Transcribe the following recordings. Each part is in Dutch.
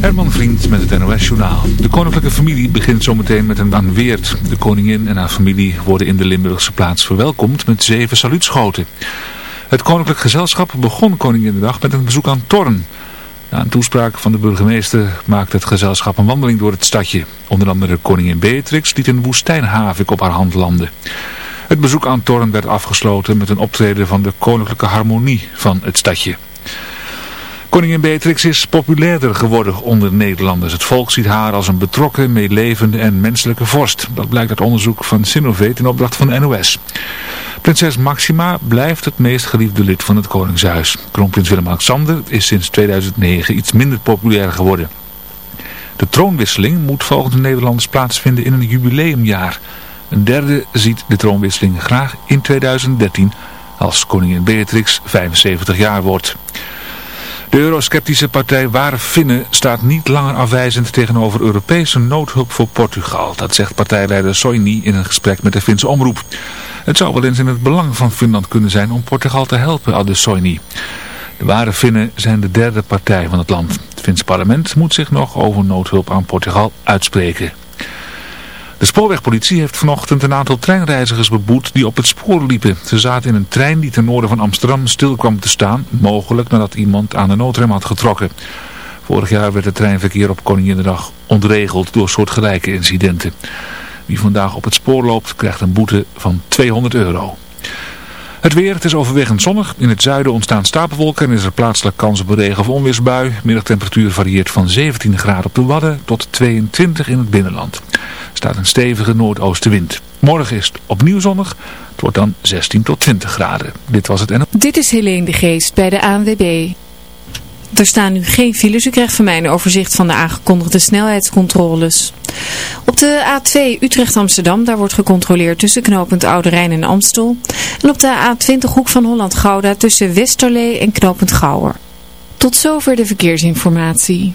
Herman Vriend met het NOS Journaal. De koninklijke familie begint zometeen met een aanweert. De koningin en haar familie worden in de Limburgse plaats verwelkomd met zeven saluutschoten. Het koninklijk gezelschap begon Koninginnedag met een bezoek aan Torn. Na een toespraak van de burgemeester maakte het gezelschap een wandeling door het stadje. Onder andere koningin Beatrix liet een woestijnhavik op haar hand landen. Het bezoek aan Torn werd afgesloten met een optreden van de koninklijke harmonie van het stadje. Koningin Beatrix is populairder geworden onder Nederlanders. Het volk ziet haar als een betrokken, meelevende en menselijke vorst. Dat blijkt uit onderzoek van Sinovate in opdracht van de NOS. Prinses Maxima blijft het meest geliefde lid van het Koningshuis. Kroonprins Willem-Alexander is sinds 2009 iets minder populair geworden. De troonwisseling moet volgens de Nederlanders plaatsvinden in een jubileumjaar. Een derde ziet de troonwisseling graag in 2013 als koningin Beatrix 75 jaar wordt. De eurosceptische partij Ware Finnen staat niet langer afwijzend tegenover Europese noodhulp voor Portugal. Dat zegt partijleider Soini in een gesprek met de Finse omroep. Het zou wel eens in het belang van Finland kunnen zijn om Portugal te helpen, aldus Soini. De Ware Finnen zijn de derde partij van het land. Het Finse parlement moet zich nog over noodhulp aan Portugal uitspreken. De spoorwegpolitie heeft vanochtend een aantal treinreizigers beboet die op het spoor liepen. Ze zaten in een trein die ten noorden van Amsterdam stil kwam te staan, mogelijk nadat iemand aan de noodrem had getrokken. Vorig jaar werd het treinverkeer op Koninginnedag ontregeld door soortgelijke incidenten. Wie vandaag op het spoor loopt krijgt een boete van 200 euro. Het weer, het is overwegend zonnig. In het zuiden ontstaan stapelwolken en is er plaatselijk kans op een regen- of onweersbui. Middagtemperatuur varieert van 17 graden op de Wadden tot 22 in het binnenland. Er staat een stevige noordoostenwind. Morgen is het opnieuw zonnig. Het wordt dan 16 tot 20 graden. Dit was het en... Dit is Helene de Geest bij de ANWB. Er staan nu geen files. U krijgt van mij een overzicht van de aangekondigde snelheidscontroles. Op de A2 Utrecht-Amsterdam, daar wordt gecontroleerd tussen knooppunt Oude Rijn en Amstel. En op de A20 Hoek van Holland-Gouda tussen Westerlee en knooppunt Gouwer. Tot zover de verkeersinformatie.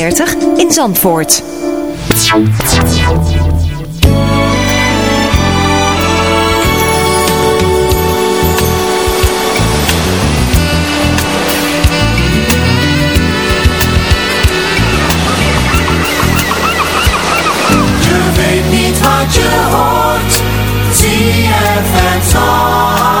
in Zandvoort. Je weet niet wat je hoort. ZFM Zandvoort.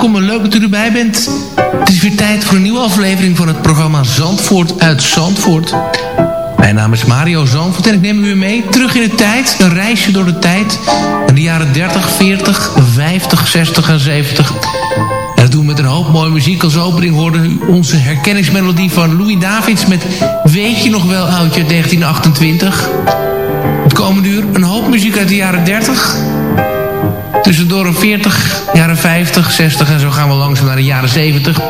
Welkom en leuk dat u erbij bent. Het is weer tijd voor een nieuwe aflevering van het programma Zandvoort uit Zandvoort. Mijn naam is Mario Zandvoort en ik neem u mee terug in de tijd. Een reisje door de tijd. In de jaren 30, 40, 50, 60 en 70. En dat doen we met een hoop mooie muziek. Als opening hoorde u onze herkenningsmelodie van Louis Davids met Weet je nog wel oudje 1928. Het komende uur een hoop muziek uit de jaren 30... Tussendoor een 40, jaren 50, 60 en zo gaan we langzaam naar de jaren 70.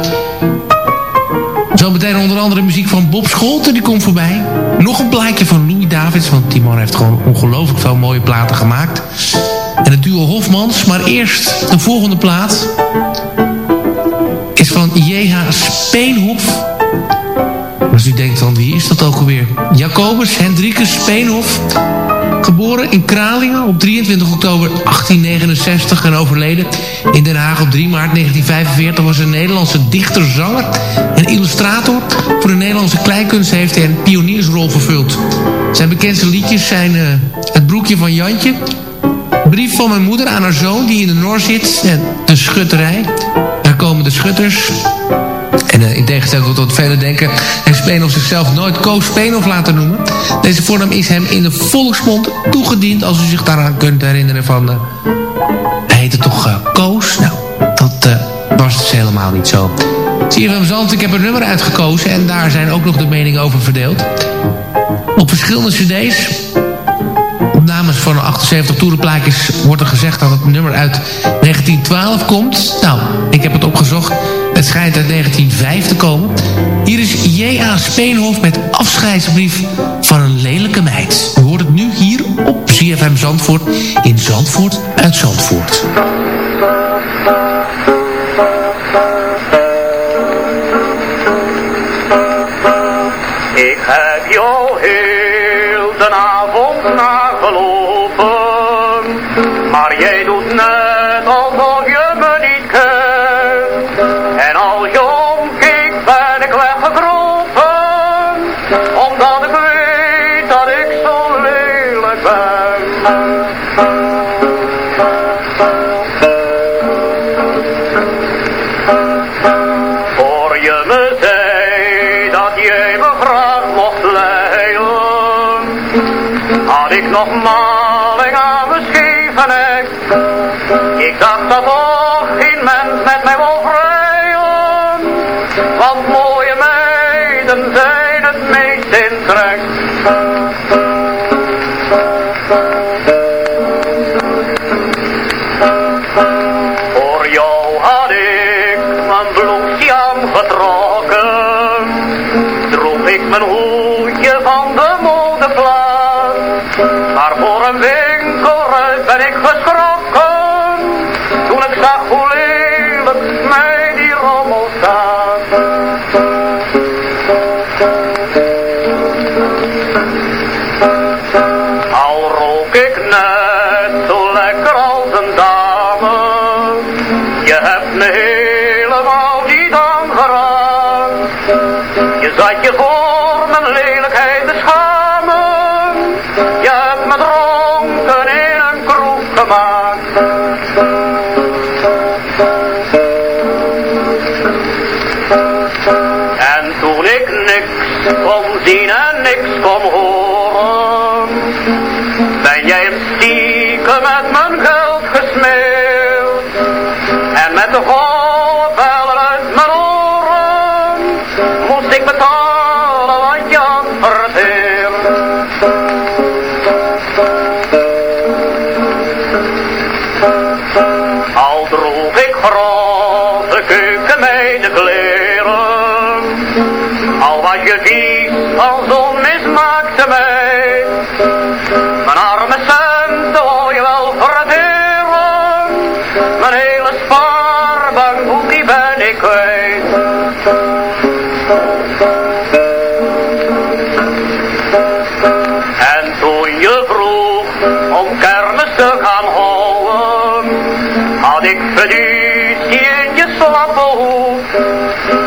Zometeen onder andere muziek van Bob Scholten, die komt voorbij. Nog een plaatje van Louis Davids, want die man heeft gewoon ongelooflijk veel mooie platen gemaakt. En het duo Hofmans, maar eerst de volgende plaat is van J.H. Speenhof. Als u denkt van wie is dat ook alweer? Jacobus Hendrikus Speenhof. Geboren in Kralingen op 23 oktober 1869 en overleden in Den Haag op 3 maart 1945 was een Nederlandse dichter, zanger en illustrator. Voor de Nederlandse kleinkunst heeft hij een pioniersrol vervuld. Zijn bekendste liedjes zijn uh, Het broekje van Jantje, Brief van mijn moeder aan haar zoon die in de Noor zit en De Schutterij. Daar komen de schutters. En uh, in tegenstelling tot velen denken... heeft Speenhoff zichzelf nooit Koos Speenhoff laten noemen. Deze voornaam is hem in de volksmond toegediend... als u zich daaraan kunt herinneren van... Uh, hij heette toch uh, Koos? Nou, dat was dus helemaal niet zo. CFM Zand, ik heb een nummer uitgekozen... en daar zijn ook nog de meningen over verdeeld. Op verschillende cd's... opnames van de 78 toerenplaatjes wordt er gezegd dat het nummer uit 1912 komt. Nou, ik heb het opgezocht. Het schijnt uit 1905 te komen. Hier is J.A. Speenhof met afscheidsbrief van een lelijke meid. U hoort het nu hier op CFM Zandvoort in Zandvoort uit Zandvoort. Voor jou had ik mijn bloesje aangetrokken, droeg ik mijn hoedje van de modeplaats. Maar voor een winkelruit ben ik geschrokken, Zat je voor moest ik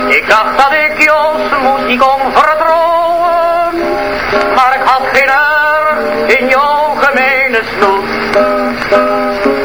Ik dacht dat ik Jos moest kon vertrouwen, maar ik had geen in jouw gemene snoep.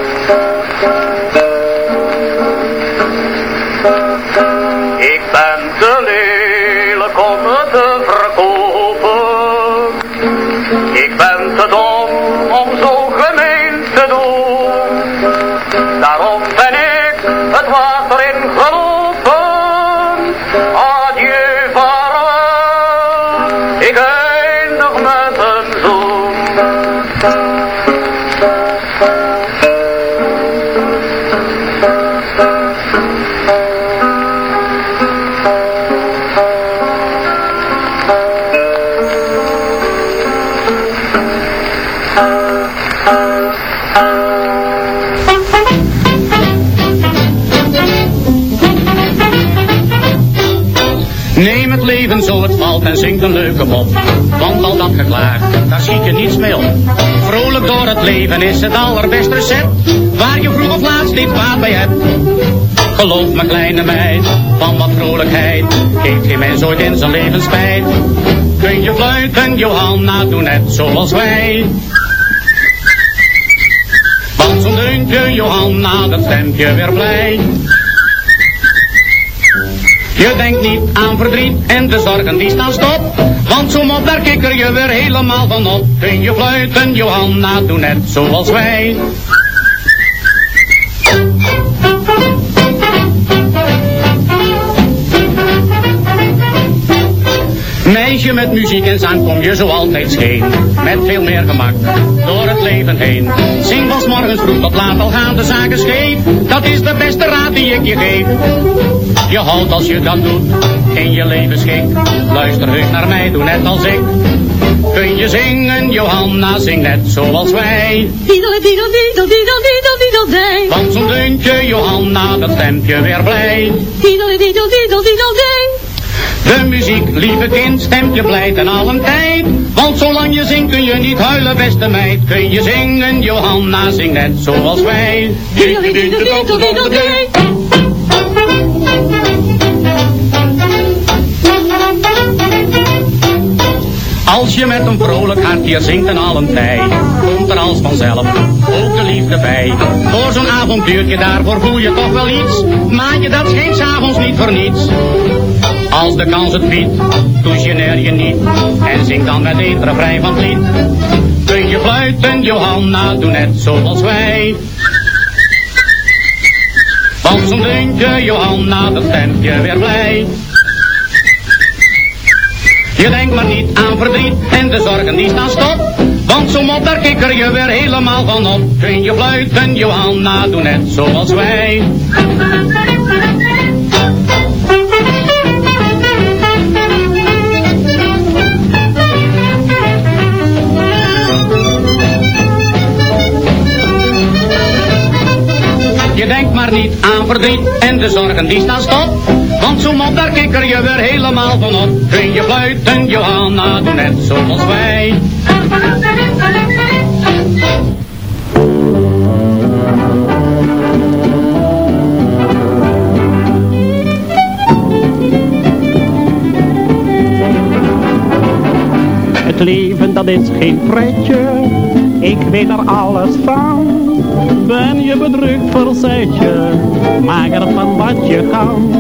Mop. Want al dat geklaag, daar schiet je niets mee op. Vrolijk door het leven is het allerbeste recept. Waar je vroeg of laat steeds baat bij hebt. Geloof me kleine meid, van wat vrolijkheid. Geeft geen mens ooit in zijn leven spijt. Kun je fluiten, Johanna, doe net zoals wij. Want zo'n deuntje, Johanna, dat stemt je weer blij. Je denkt niet aan verdriet en de zorgen die staan stop. Want zo'n mop, daar kikker je weer helemaal van op. Kun je fluiten, Johanna, doe net zoals wij. Meisje met muziek en zang kom je zo altijd scheen. Met veel meer gemak door het leven heen. Zing van morgens vroeg tot laat al gaan de zaken scheef. Dat is de beste raad die ik je geef. Je houdt als je dat doet in je leven schik. Luister heus naar mij, doe net als ik. Kun je zingen, Johanna, zing net zoals wij. Diedel, diedel, diedel, diedel, diedel, diedel, dij. Want zo'n deuntje, Johanna, dat stemt je weer blij. Diedel, diedel, diedel, diedel, dij. De muziek, lieve kind, stemt je blij ten allen tijd. Want zolang je zingt kun je niet huilen, beste meid. Kun je zingen, Johanna, zing net zoals wij. Als je met een vrolijk hart hier zingt en allen tijd, komt er als vanzelf ook de liefde bij. Voor zo'n avontuurtje daarvoor voel je toch wel iets, maar je dat geen s'avonds niet voor niets. Als de kans het biedt, doucheneer je niet, en zing dan met een refrein van het lied. Kun je fluiten, Johanna, doe net zoals wij. Want zo'n deuntje, Johanna, dat stemt je weer blij. Je denkt maar niet aan verdriet en de zorgen die staan stop. Want zo mop, daar kikker je weer helemaal van op. Kun je fluiten, Johanna, doe net zoals wij. Niet aan verdriet en de zorgen die staan stop. Want zo mop, daar kikker je weer helemaal van op. Kun je fluiten, Johanna, doe net zoals wij. Het leven dat is geen pretje, ik weet er alles van. Ben je bedrukt, verzet je, maak er van wat je kan.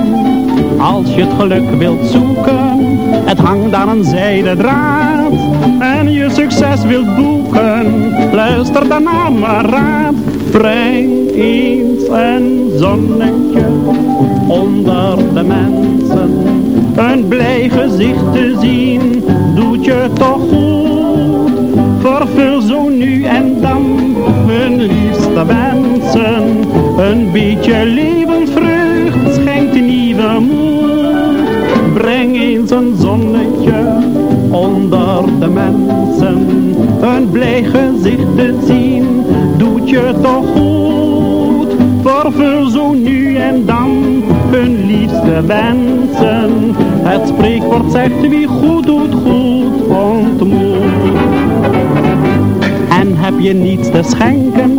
Als je het geluk wilt zoeken, het hangt aan een zijden draad. En je succes wilt boeken, luister dan naar mijn raad. Breng eens een zonnetje onder de mensen. Een blij gezicht te zien, doet je toch goed. Vervul zo nu en dan wensen. Een beetje levensvreugd schenkt nieuwe moed. Breng eens een zonnetje onder de mensen. Een blij gezicht te zien, doet je toch goed. Vervul zo nu en dan hun liefste wensen. Het spreekwoord zegt wie goed doet, goed ontmoet. En heb je niets te schenken,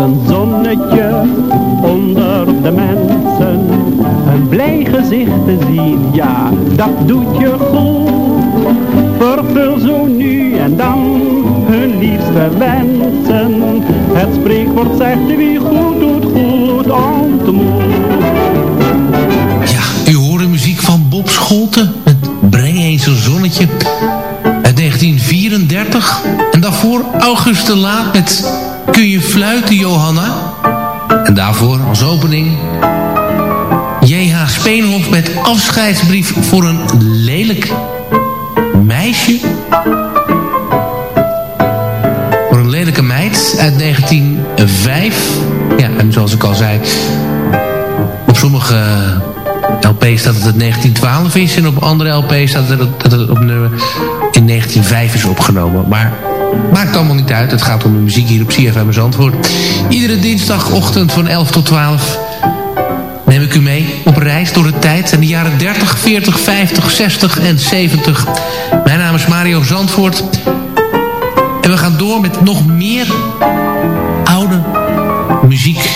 Een zonnetje onder de mensen. Een blij gezicht te zien, ja, dat doet je goed. Vervul zo nu en dan hun liefste wensen. Het spreekwoord zegt wie goed doet, goed ontmoet. U hoorde muziek van Bob Scholten met Breng eens een zonnetje uit 1934. En daarvoor August de Laat met Kun je fluiten Johanna? En daarvoor als opening J.H. Speenhof met afscheidsbrief voor een lelijk meisje. Voor een lelijke meid uit 1905. Ja, en zoals ik al zei... Op sommige LP's staat het het 1912 is... en op andere LP's staat het dat het op nummer in 1905 is opgenomen. Maar maakt allemaal niet uit. Het gaat om de muziek hier op CFM Zandvoort. Iedere dinsdagochtend van 11 tot 12 neem ik u mee op reis door de tijd en de jaren 30, 40, 50, 60 en 70. Mijn naam is Mario Zandvoort. En we gaan door met nog meer oude muziek.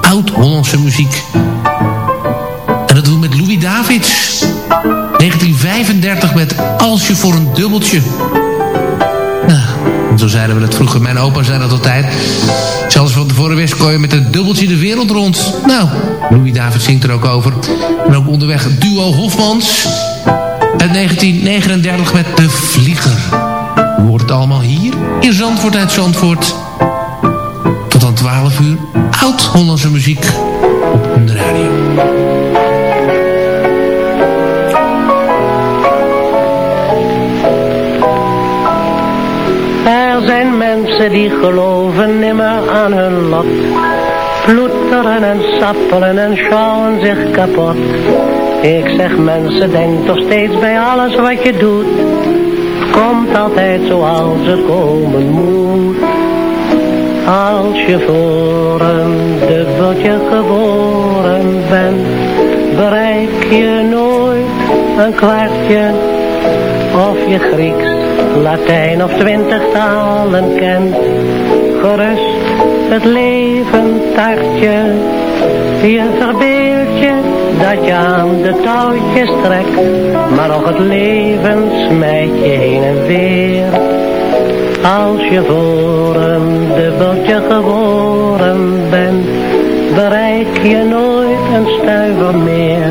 Oud-Hollandse muziek. En dat doen we met Louis Davids. 1935 met Als je voor een dubbeltje. Zo zeiden we dat vroeger. Mijn opa zei dat altijd. Zelfs van tevoren wist kon je met een dubbeltje de wereld rond. Nou, Louis David zingt er ook over. En ook onderweg duo Hofmans. Uit 1939 met De Vlieger. Hoort het allemaal hier in Zandvoort uit Zandvoort. Tot aan 12 uur. Oud-Hollandse muziek op de radio. Die geloven nimmer aan hun lot. Ploeteren en sappelen en schouwen zich kapot. Ik zeg mensen, denk toch steeds bij alles wat je doet. Komt altijd zoals het komen moet. Als je voor een dubbeltje geboren bent, bereik je nooit een kwartje of je Grieks, Latijn of twintig talen kent. Gerust het leven tartje, je verbeeld je dat je aan de touwtjes trekt, maar nog het leven smijt je heen en weer. Als je voor een dubbeltje geboren bent, bereik je nooit een stuiver meer.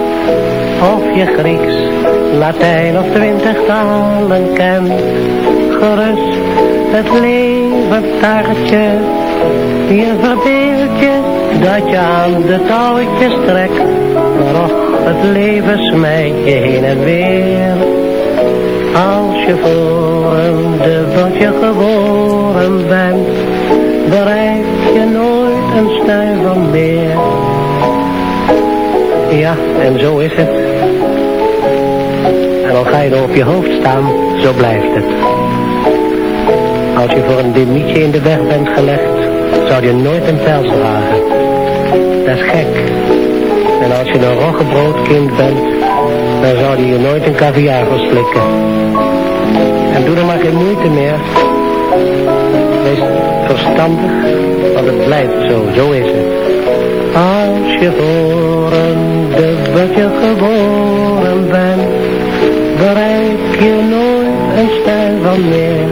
of je Grieks, Latijn of twintig talen kent. Gerust het leven taartje, je verbeeld je dat je aan de touwtjes trekt. Maar och, het leven smijt je heen en weer. Als je voor een dubbeltje geboren bent, bereik je nooit een stuiver meer. Ja, en zo is het. En al ga je er op je hoofd staan, zo blijft het. Als je voor een demietje in de weg bent gelegd, zou je nooit een pels dragen. Dat is gek. En als je een roggebroodkind bent, dan zou die je nooit een caviar verslikken. En doe er maar geen moeite meer. Wees verstandig, want het blijft zo, zo is het. Als je voor een dubbeltje geboren bent, bereik je nooit een stijl van meer.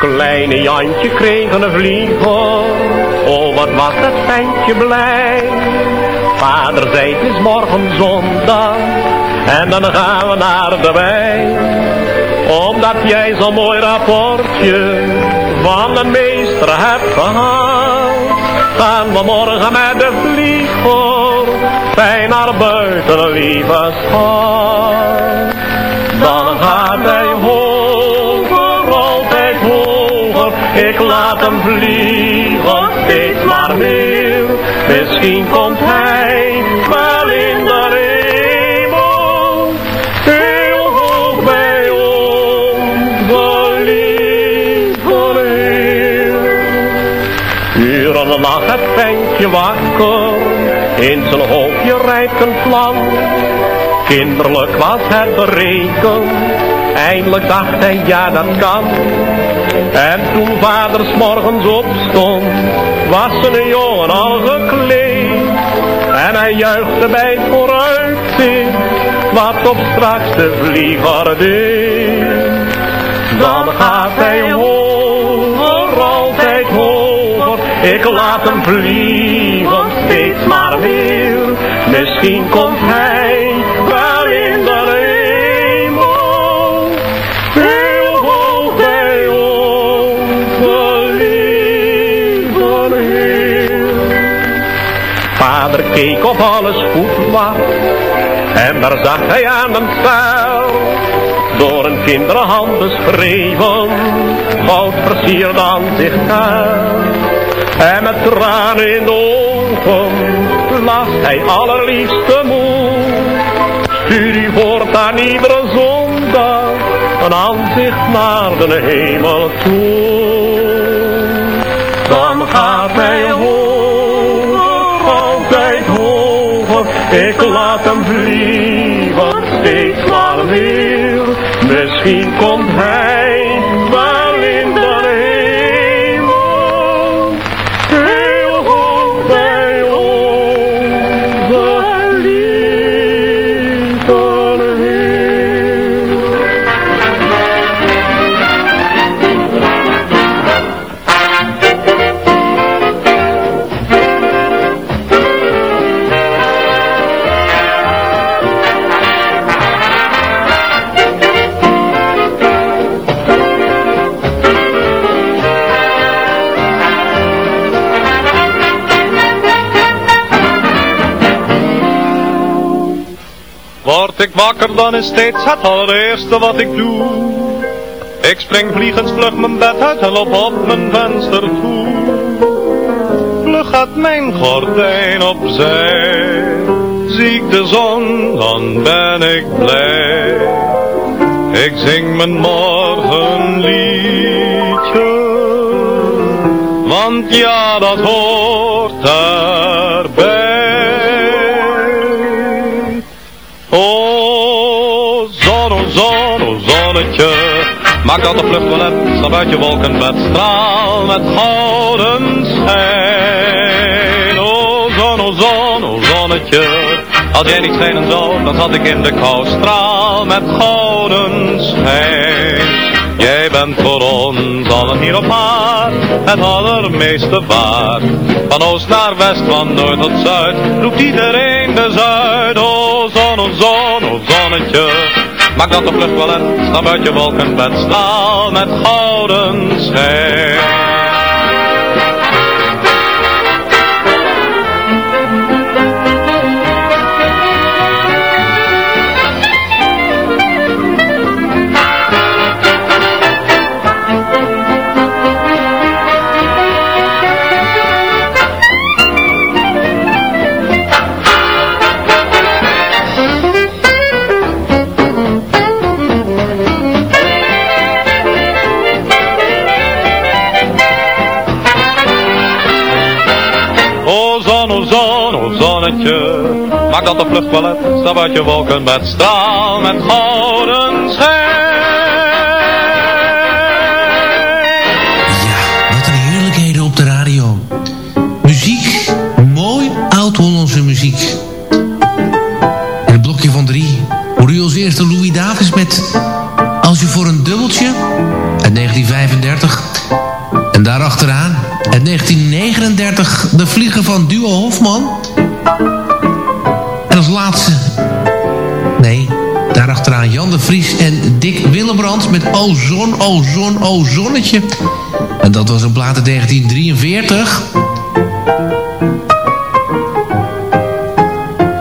Kleine Jantje kreeg een vlieger, oh wat was dat ventje blij. Vader zei het is morgen zondag, en dan gaan we naar de wei. Omdat jij zo'n mooi rapportje van de meester hebt gehaald, gaan we morgen met de vlieger fijn naar buiten, lieve schat. Dan gaat hij hoger, altijd hoger, ik laat hem vliegen, steeds maar meer. Misschien komt hij lag het ventje wakker, in zijn hoofdje rijpt een vlam. Kinderlijk was het berekend, eindelijk dacht hij ja dat kan. En toen vader s morgens opstond, was zijn jongen al gekleed. En hij juichte bij het vooruitzicht, wat op straks de vlieger deed. Dan gaat hij ik laat hem vliegen, steeds maar weer. Misschien komt hij wel in de hemel, heel hoog bij onze lieve Heer. Vader keek of alles goed was, en daar zag hij aan een pijl, door een kinderhand beschreven, goud versierd aan zich En met tranen in ogen las hij allerliefste moe. Stuur u voortaan iedere zondag een aanzicht naar de hemel toe. Dan gaat hij hoger, altijd hoger, ik laat hem vliegen, steeds maar weer. Misschien komt hij wakker, dan is steeds het allereerste wat ik doe. Ik spring vliegensvlug mijn bed uit en loop op mijn venster toe. Vlug gaat mijn gordijn opzij. Zie ik de zon, dan ben ik blij. Ik zing mijn morgenliedje. Want ja, dat hoort maak dat de vluchttoilet, stap uit je wolkenbed, straal met gouden schijn. O zon, o zon, o zonnetje, als jij niet schijnen zou, dan zat ik in de kou, straal met gouden schijn. Jij bent voor ons allen hier op aard het allermeeste waard. Van oost naar west, van noord tot zuid, roept iedereen de zuid. O zon, o zon, o zonnetje, maak dat de vlucht wel en stap uit je wolkenbed, straal met gouden schijn. Maak dat de vlucht wel uit, uit je wolken met straal met gouden schijn. Wat een heerlijkheden op de radio. Muziek, mooi oud-Hollandse muziek. En het blokje van drie hoorde u als eerste Louis Davis met Als je voor een dubbeltje uit 1935. En daarachteraan uit 1939 De Vlieger van Duo Hofman. Vries en Dick Willebrands met O Zon, O Zon, O Zonnetje. En dat was een plaat uit 1943.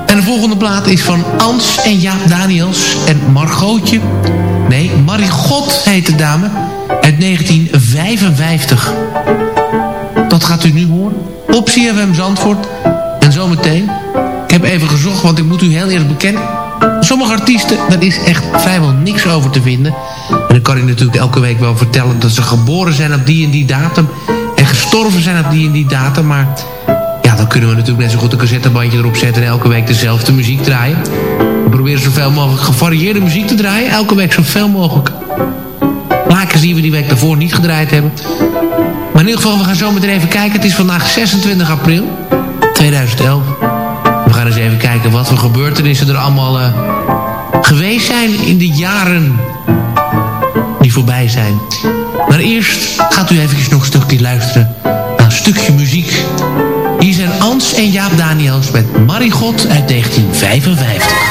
En de volgende plaat is van Ans en Jaap Daniels en Margootje. Nee, Marigot heet de dame. Uit 1955. Dat gaat u nu horen. Op CFM Zandvoort. En zometeen. Ik heb even gezocht, want ik moet u heel eerlijk bekennen. Sommige artiesten, daar is echt vrijwel niks over te vinden. En dan kan ik natuurlijk elke week wel vertellen... dat ze geboren zijn op die en die datum... en gestorven zijn op die en die datum. Maar ja, dan kunnen we natuurlijk net zo goed een cassettebandje erop zetten... en elke week dezelfde muziek draaien. Ik proberen zoveel mogelijk gevarieerde muziek te draaien. Elke week zoveel mogelijk plaatjes die we die week daarvoor niet gedraaid hebben. Maar in ieder geval, we gaan zo meteen even kijken. Het is vandaag 26 april 2011. Gaan eens even kijken wat voor gebeurtenissen er allemaal uh, geweest zijn in de jaren die voorbij zijn. Maar eerst gaat u eventjes nog een stukje luisteren naar een stukje muziek. Hier zijn Ans en Jaap Daniels met Marigot uit 1955.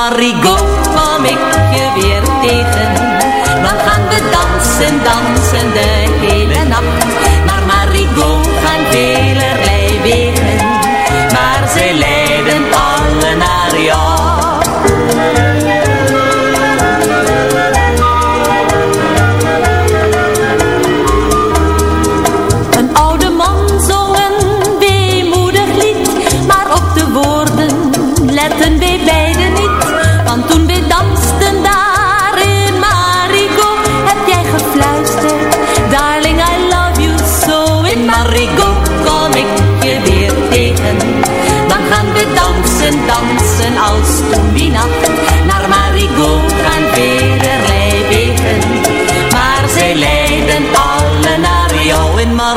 Marie,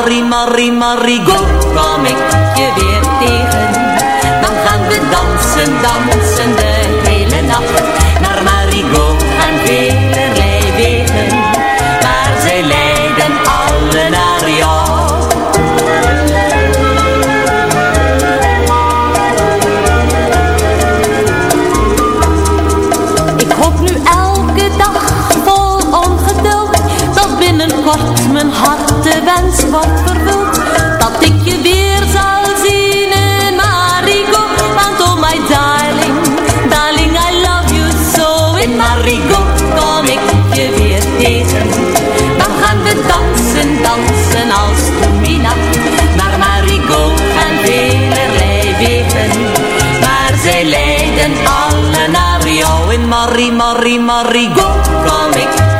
In Marie, Marie, Marigo kom ik je weer tegen. Dan gaan we dansen, dansen de hele nacht. Marigo kom ik je weer tegen. Dan gaan we dansen, dansen als nacht Naar Marigo gaan velerlei wegen. Maar zij leiden alle naar jou. In Marie, Marie, Marigo kom ik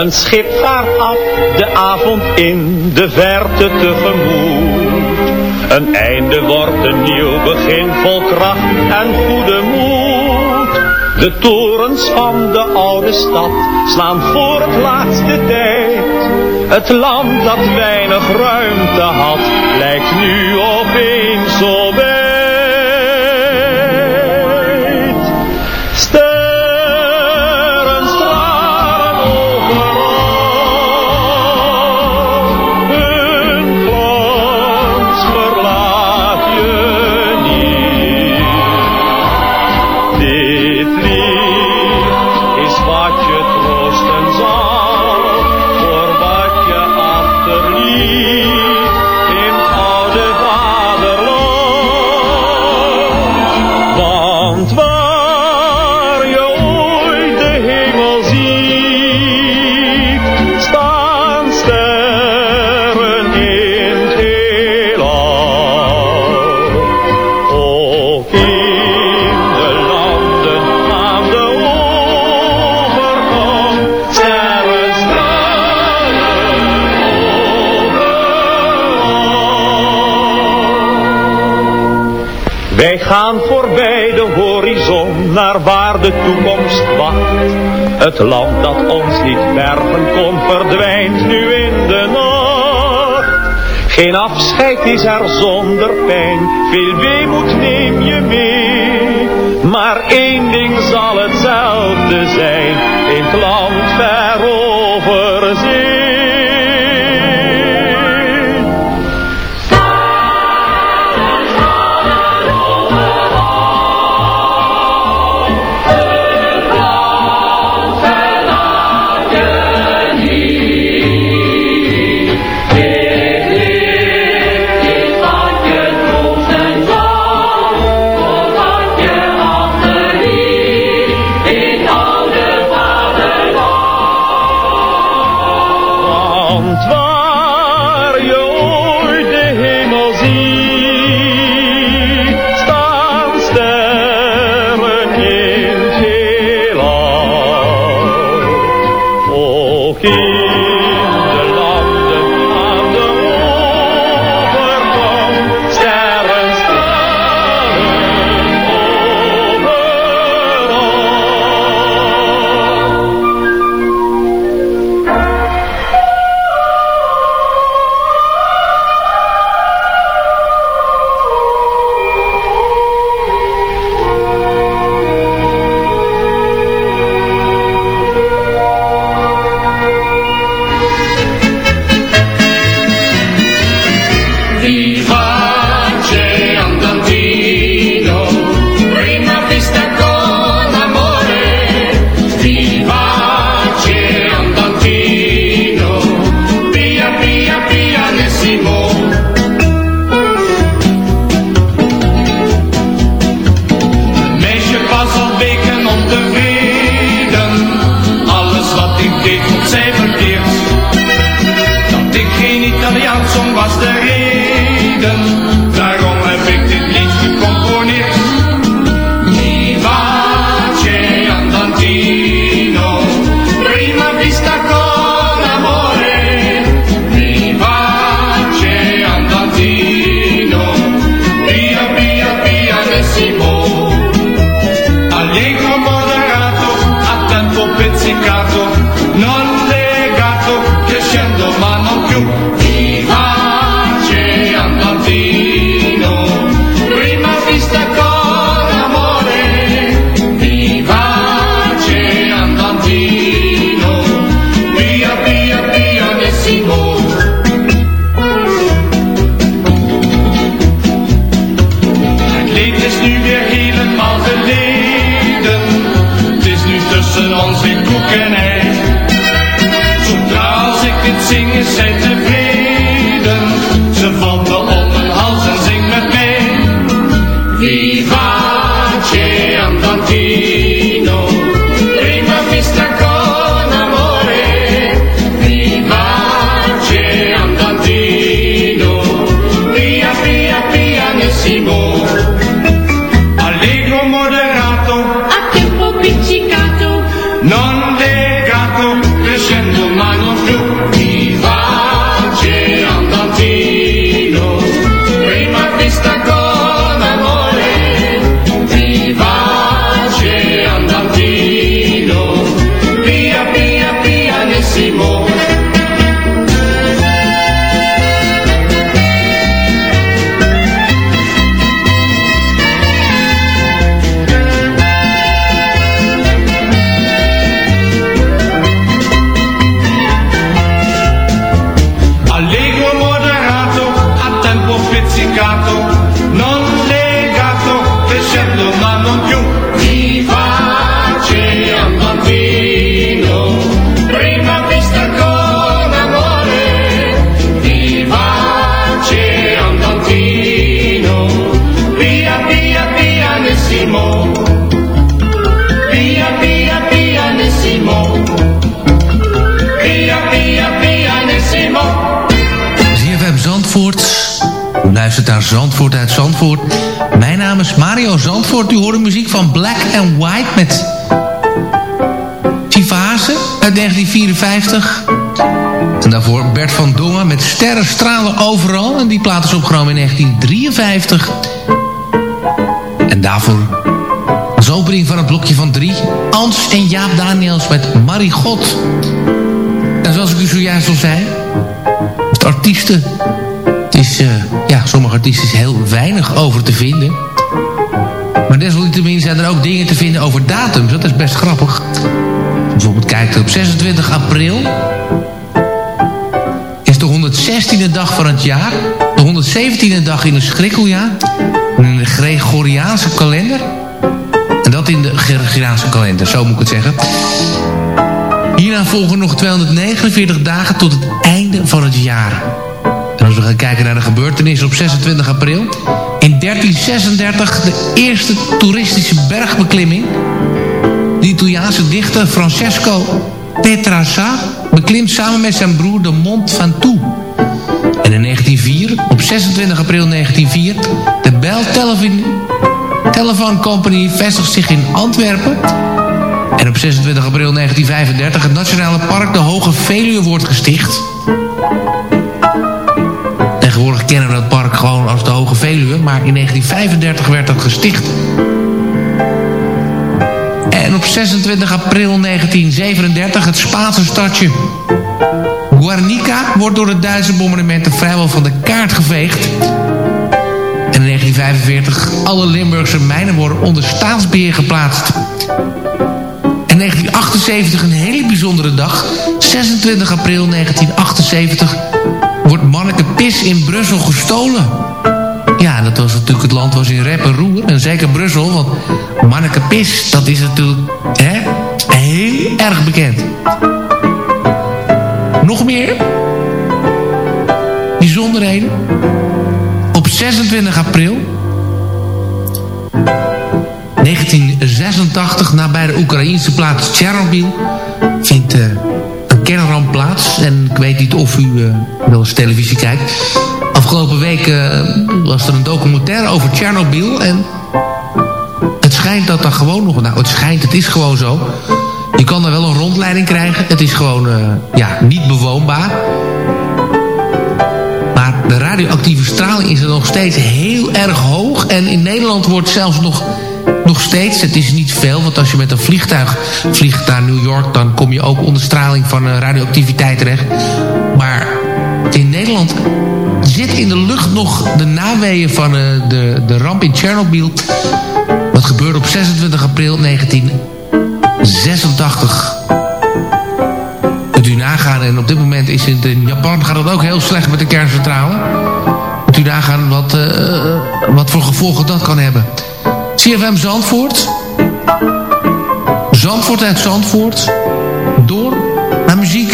Een schip vaart af, de avond in, de verte tegemoet. Een einde wordt een nieuw begin vol kracht en goede moed. De torens van de oude stad slaan voor het laatste tijd. Het land dat weinig ruimte had, lijkt nu opeens zo gaan naar waar de toekomst wacht. Het land dat ons niet bergen kon verdwijnt nu in de nacht. Geen afscheid is er zonder pijn, veel weemoed neem je mee. Maar één ding zal hetzelfde zijn, in het land ver over zee. Yeah. Zandvoort uit Zandvoort. Mijn naam is Mario Zandvoort. U hoort de muziek van Black and White met... Tivase uit 1954. En daarvoor Bert van Dongen met Sterren stralen overal. En die plaat is opgenomen in 1953. En daarvoor als opening van het blokje van drie... Ans en Jaap Daniels met Marie God. En zoals ik u zojuist al zei... Het artiesten... Het is, eh, ja, sommige artiesten is heel weinig over te vinden. Maar desalniettemin zijn er ook dingen te vinden over datums. Dat is best grappig. Bijvoorbeeld kijkt op 26 april... is de 116e dag van het jaar. De 117e dag in een schrikkeljaar. In de Gregoriaanse kalender. En dat in de Gregoriaanse kalender, zo moet ik het zeggen. Hierna volgen nog 249 dagen tot het einde van het jaar. En als we gaan kijken naar de gebeurtenissen op 26 april... in 1336 de eerste toeristische bergbeklimming... de Italiaanse dichter Francesco Petrarca... beklimt samen met zijn broer de Mont Ventoux. En in 1904, op 26 april 1904... de Bell Telephone Company vestigt zich in Antwerpen... En op 26 april 1935 het Nationale Park de Hoge Veluwe wordt gesticht. Kennen we dat park gewoon als de Hoge Veluwe, maar in 1935 werd dat gesticht. En op 26 april 1937 het Spaanse stadje Guernica wordt door de Duitse bombardementen vrijwel van de kaart geveegd. En in 1945 alle Limburgse mijnen worden onder staatsbeheer geplaatst. In 1978 een hele bijzondere dag. 26 april 1978 wordt Manneke Pis in Brussel gestolen. Ja, dat was natuurlijk het land was in rep en roer. En zeker Brussel, want Manneke Pis, dat is natuurlijk hè, heel erg bekend. Nog meer bijzonderheden. Op 26 april 1986, nabij de Oekraïnse plaats Tsjernobyl, vindt een kernramp plaats. En ik weet niet of u uh, wel eens televisie kijkt. Afgelopen week uh, was er een documentaire over Tsjernobyl. En het schijnt dat er gewoon nog... Nou, het schijnt, het is gewoon zo. Je kan er wel een rondleiding krijgen. Het is gewoon, ja, niet bewoonbaar. Maar de radioactieve straling is er nog steeds heel erg hoog. En in Nederland wordt zelfs nog nog steeds. Het is niet veel, want als je met een vliegtuig vliegt naar New York... dan kom je ook onder straling van uh, radioactiviteit terecht. Maar in Nederland zit in de lucht nog de naweeën van uh, de, de ramp in Chernobyl. Wat gebeurde op 26 april 1986. Kunt u nagaan, en op dit moment is het in Japan gaat het ook heel slecht met de kerncentrale. Kunt u nagaan wat, uh, wat voor gevolgen dat kan hebben. CFM Zandvoort. Zandvoort uit Zandvoort. Door naar muziek.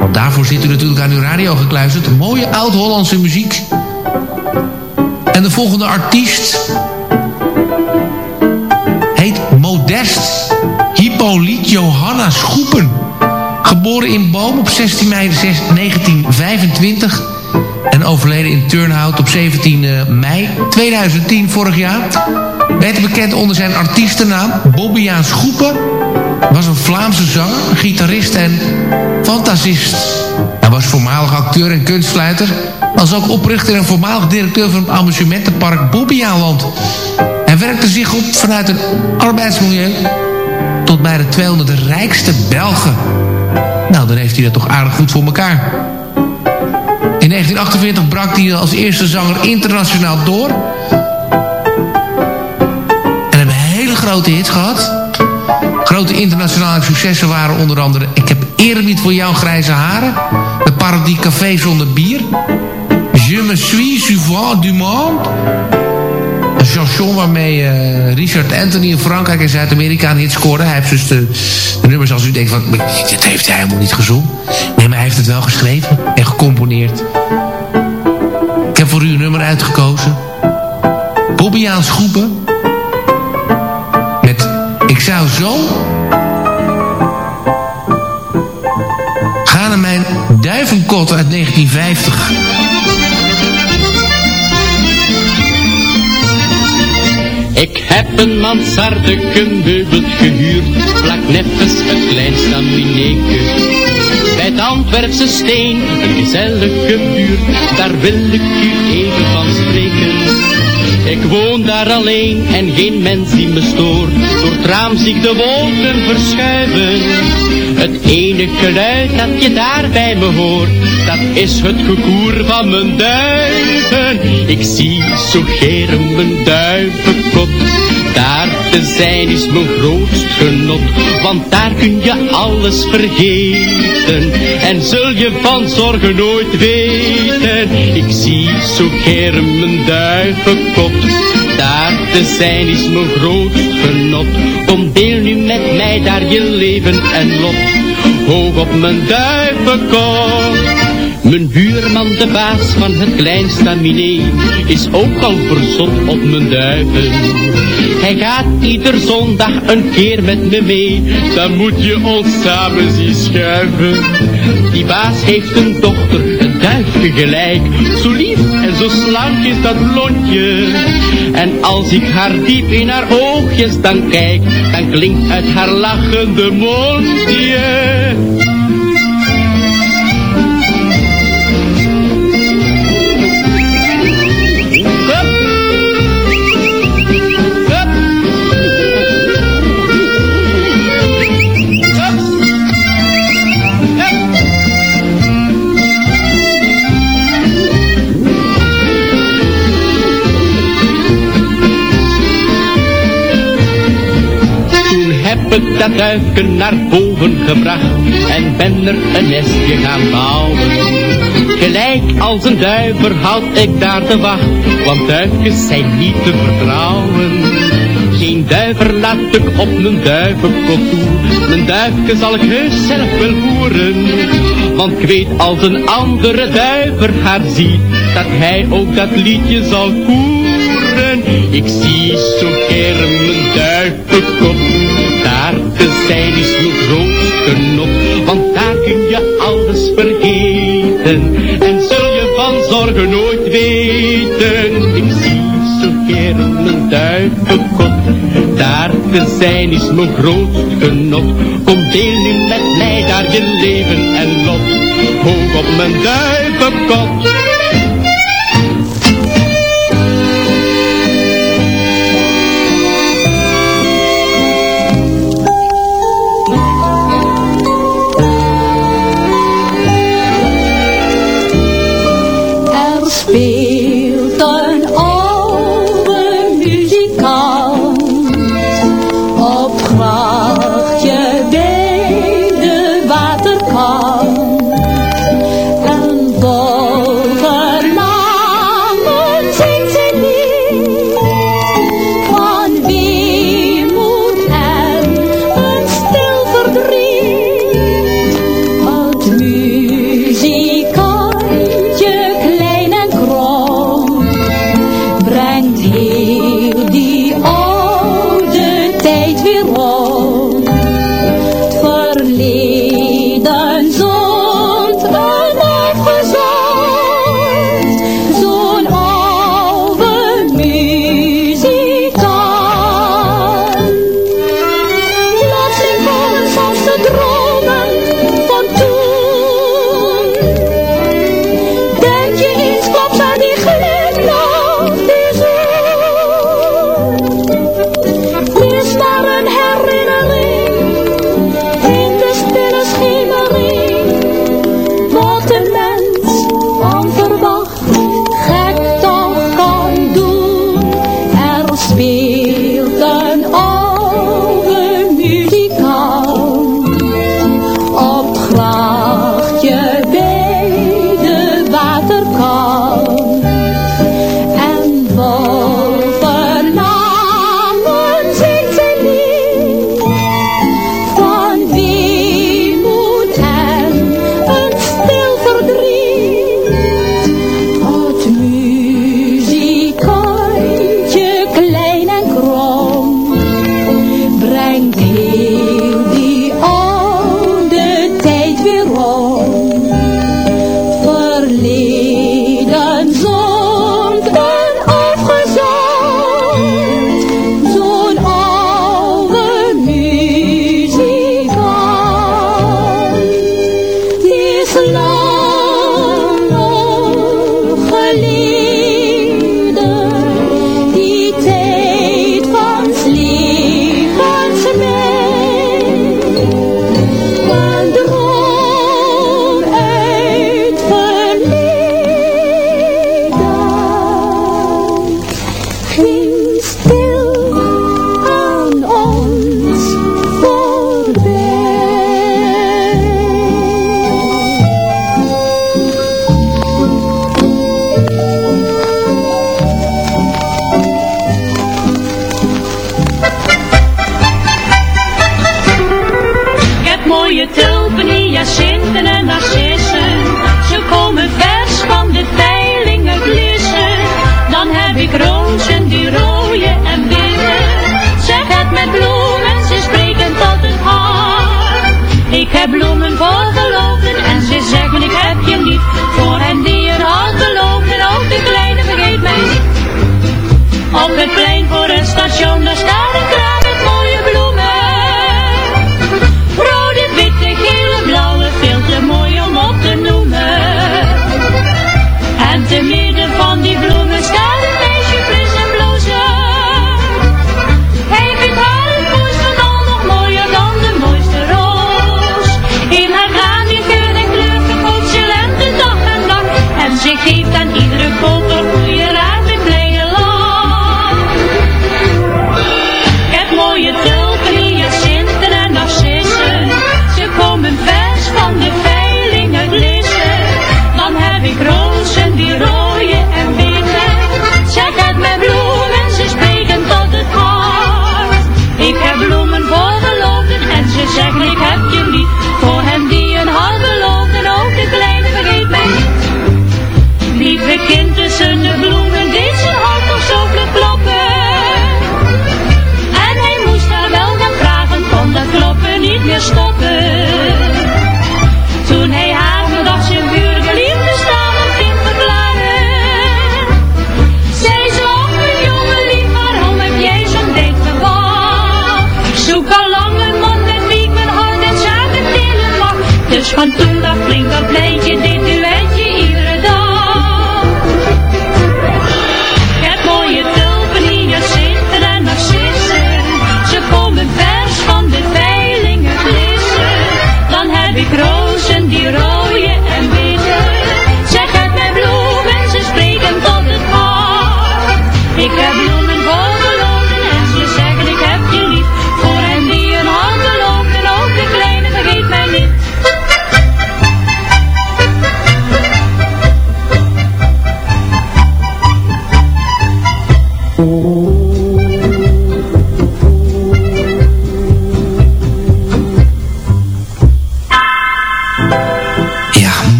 Want daarvoor zit u natuurlijk aan uw radio gekluisterd. Mooie oud-Hollandse muziek. En de volgende artiest... heet Modest Hippolyte Johanna Schoepen. Geboren in Boom op 16 mei 1925... en overleden in Turnhout op 17 mei 2010 vorig jaar... Beter bekend onder zijn artiestennaam Bobbiaan Schoepen. Was een Vlaamse zanger, gitarist en fantasist. Hij was voormalig acteur en kunstfluiter. Als ook oprichter en voormalig directeur van het amusementenpark Bobbejaanland. Hij werkte zich op vanuit een arbeidsmilieu tot bij de 200 rijkste Belgen. Nou, dan heeft hij dat toch aardig goed voor elkaar. In 1948 brak hij als eerste zanger internationaal door grote hits gehad. Grote internationale successen waren onder andere... Ik heb eerder voor jou grijze haren. De die café zonder bier. Je me suis souvent du monde. Een chanson waarmee uh, Richard Anthony in Frankrijk en Zuid-Amerika een hit scoorde. Hij heeft dus de, de nummers als u denkt van... dit heeft hij helemaal niet gezongen. Nee, maar hij heeft het wel geschreven en gecomponeerd. Ik heb voor u een nummer uitgekozen. Bobbiaan Schoepen. Zou zo... Gaan naar mijn duivenkot uit 1950. Ik heb een mansardeke meubelt gehuurd, vlak neffens het kleinste amineke. Bij het Antwerpse steen, een gezellige buurt, daar wil ik u even van spreken. Ik woon daar alleen en geen mens die me stoort, door het raam zie de wolken verschuiven. Het enige geluid dat je daar bij me hoort, dat is het gekoer van mijn duiven. Ik zie zo geren mijn duivenkot. Daar te zijn is mijn grootst genot, want daar kun je alles vergeten. En zul je van zorgen nooit weten. Ik zie zo geren mijn duivenkot. Daar te zijn is mijn grootst genot. Kom deel nu met mij daar je leven en lot. Hoog op mijn duivenkop. Mijn buurman, de baas van het kleinste miné, is ook al verzot op mijn duiven. Hij gaat ieder zondag een keer met me mee, dan moet je ons samen zien schuiven. Die baas heeft een dochter, een duifje gelijk, zo lief en zo slank is dat blondje. En als ik haar diep in haar oogjes dan kijk, dan klinkt uit haar lachende mondje. Dat duifje naar boven gebracht en ben er een nestje gaan bouwen. Gelijk als een duiver houd ik daar de wacht, want duifjes zijn niet te vertrouwen. Geen duiver laat ik op mijn duivenkot toe, mijn duifje zal ik heus zelf wel voeren. Want ik weet als een andere duiver haar ziet, dat hij ook dat liedje zal voeren. Ik zie zo keer mijn duivenkop daar te zijn is nog groot genot, want daar kun je alles vergeten. En zul je van zorgen nooit weten. Ik zie zo gern een duivenkot, daar te zijn is nog groot genot. Kom deel nu met mij daar je leven en lot, hoog op mijn duivenkot.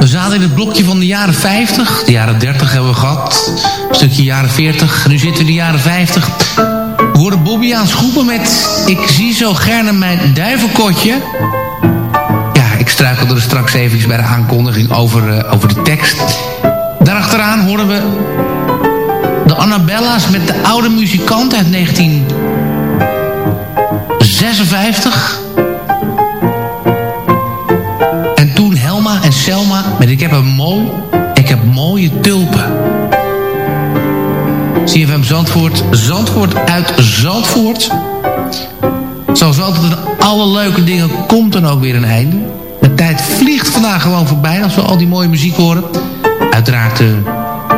We zaten in het blokje van de jaren 50. De jaren 30 hebben we gehad. Een stukje jaren 40. Nu zitten we in de jaren 50. We horen Bobby aan schoepen met... Ik zie zo gerne mijn duivenkotje. Ja, ik struikelde er straks even bij de aankondiging over, uh, over de tekst. Daarachteraan horen we... De Annabella's met de oude muzikant uit 1956... tulpen. CFM Zandvoort, Zandvoort uit Zandvoort. Zoals altijd in alle leuke dingen komt dan ook weer een einde. De tijd vliegt vandaag gewoon voorbij als we al die mooie muziek horen. Uiteraard, uh,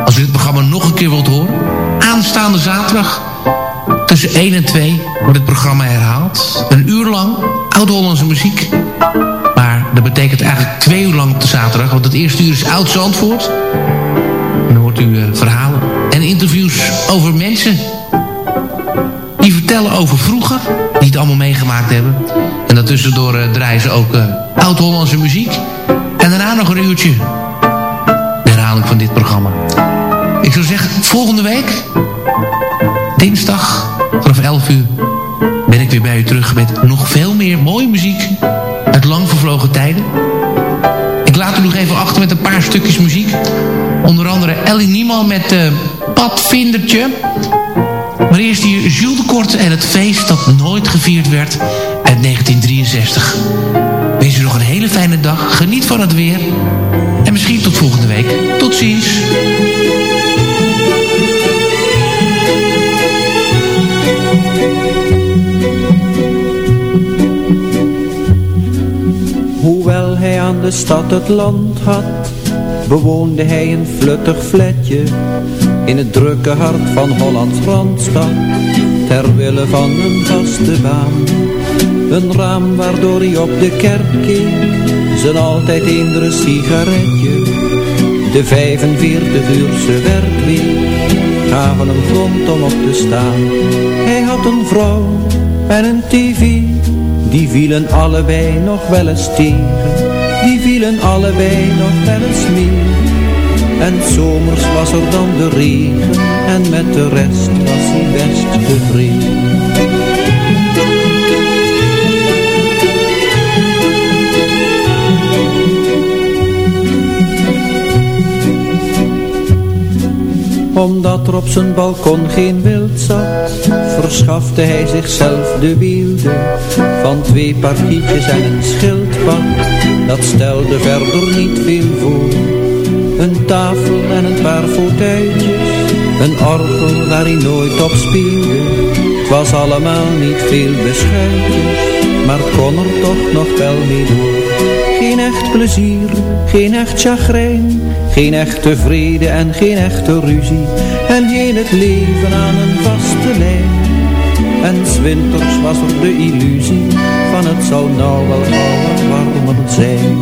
als u het programma nog een keer wilt horen. Aanstaande zaterdag tussen 1 en 2 wordt het programma herhaald. Een uur lang oud-Hollandse muziek dat betekent eigenlijk twee uur lang de zaterdag. Want het eerste uur is Oud-Zandvoort. Hoort u uh, verhalen en interviews over mensen... die vertellen over vroeger, die het allemaal meegemaakt hebben. En daartussendoor uh, draaien ze ook uh, Oud-Hollandse muziek. En daarna nog een uurtje de herhaling van dit programma. Ik zou zeggen, volgende week... dinsdag vanaf 11 uur ben ik weer bij u terug met nog veel meer mooie muziek uit lang vervlogen tijden. Laat u nog even achter met een paar stukjes muziek. Onder andere Ellie Niemann met uh, Padvindertje. Maar eerst hier Jules de Kort en het feest dat nooit gevierd werd uit 1963. Wens u nog een hele fijne dag. Geniet van het weer. En misschien tot volgende week. Tot ziens. Aan de stad het land had, bewoonde hij een fluttig flatje in het drukke hart van Hollands Randstad, ter wille van een vaste baan. Een raam waardoor hij op de kerk keek, zijn altijd eendere sigaretje. De 45 uurse werkweek gaven hem grond om op te staan. Hij had een vrouw en een tv die vielen allebei nog wel eens tegen, die vielen allebei nog wel eens meer. En zomers was er dan de regen, en met de rest was hij best tevreden. Omdat er op zijn balkon geen wild zat, verschafte hij zichzelf de wilde van twee partietjes en een Dat stelde verder niet veel voor. Een tafel en een paar fauteuiltjes, een orgel waar hij nooit op speelde. Was allemaal niet veel beschuitjes, maar kon er toch nog wel mee door. Geen echt plezier, geen echt chagrijn, geen echte vrede en geen echte ruzie. En heel het leven aan een vaste lijn. En zwinters was er de illusie van het zou nou wel warmer zijn.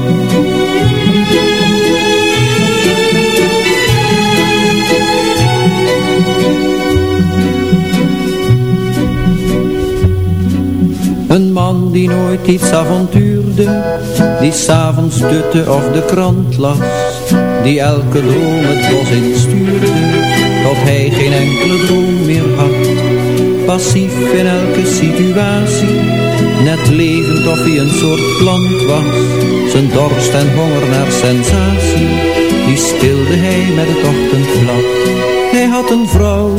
Een man die nooit iets avontuurde, die s'avonds dutte of de krant las, die elke droom het bos instuurde, tot hij geen enkele droom meer had. Passief in elke situatie, net levend of hij een soort plant was, zijn dorst en honger naar sensatie, die stilde hij met het ochtendblad. Hij had een vrouw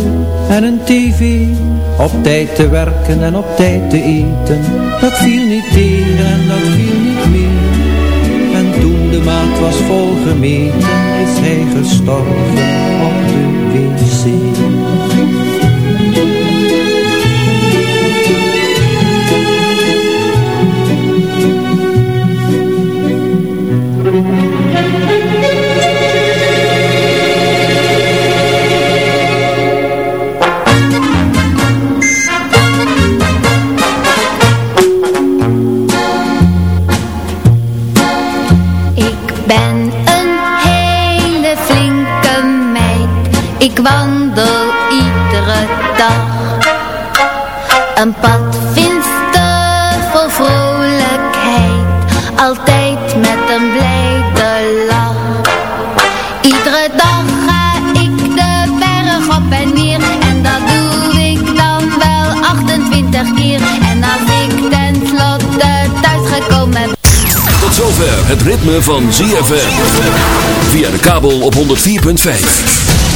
en een tv op tijd te werken en op tijd te eten, dat viel niet tegen en dat viel niet meer. En toen de maat was volgemeten, is hij gestorven een pad vinster vol vrolijkheid. altijd met een blijde lach. Iedere dag ga ik de berg op en neer en dat doe ik dan wel 28 keer. En als ik tenslotte thuis gekomen ben. Tot zover het ritme van ZFM. Via de kabel op 104.5.